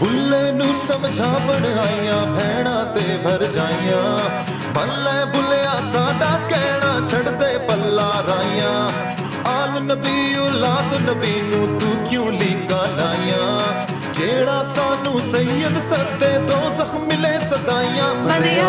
ਬੁੱਲੇ ਨੂੰ ਸਮਝਾਵਣ ਆਈਆਂ, ਭੈਣਾਂ ਤੇ ਭਰ ਜਾਈਆਂ। ਮੰਨ ਬੁੱਲਿਆ, ਸਾਡਾ ਕਹਿਣਾ ਛੱਡਦੇ ਪੱਲਾ ਰਾਈਆਂ। ਆਲ ਨਬੀ ਔਲਾਦ ਨਬੀ ਨੂੰ ਤੂੰ ਕਿਉਂ ਲੀਕਾ ਲਾਈਆਂ? ਜਿਹੜਾ ਸਾਨੂੰ ਸੈਯਦ ਸੱਦੇ ਦੋ ਜ਼ਖ ਮਿਲੇ ਸਜ਼ਾਈਆਂ। ਬੰਦਿਆ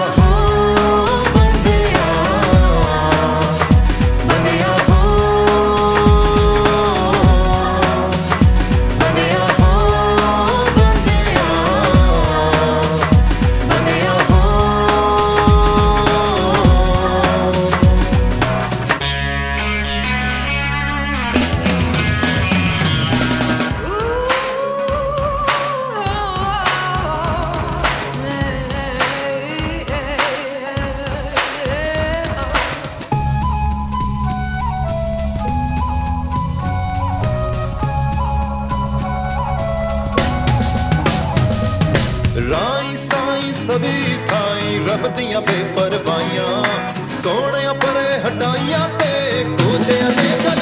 ਰਾਈ ਸਾਈ ਸਭੀ ਥਾਈ ਰੱਬ ਦੀਆਂ ਬੇਪਰਵਾਹੀਆਂ ਸੋਹਣਿਆ ਪਰੇ ਹਟਾਈਆਂ ਤੇ ਕੋਝਿਆਂ ਨੇ ਗੱਲ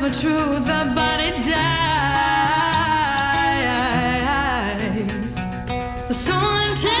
lust for truth, the body dies. The stolen.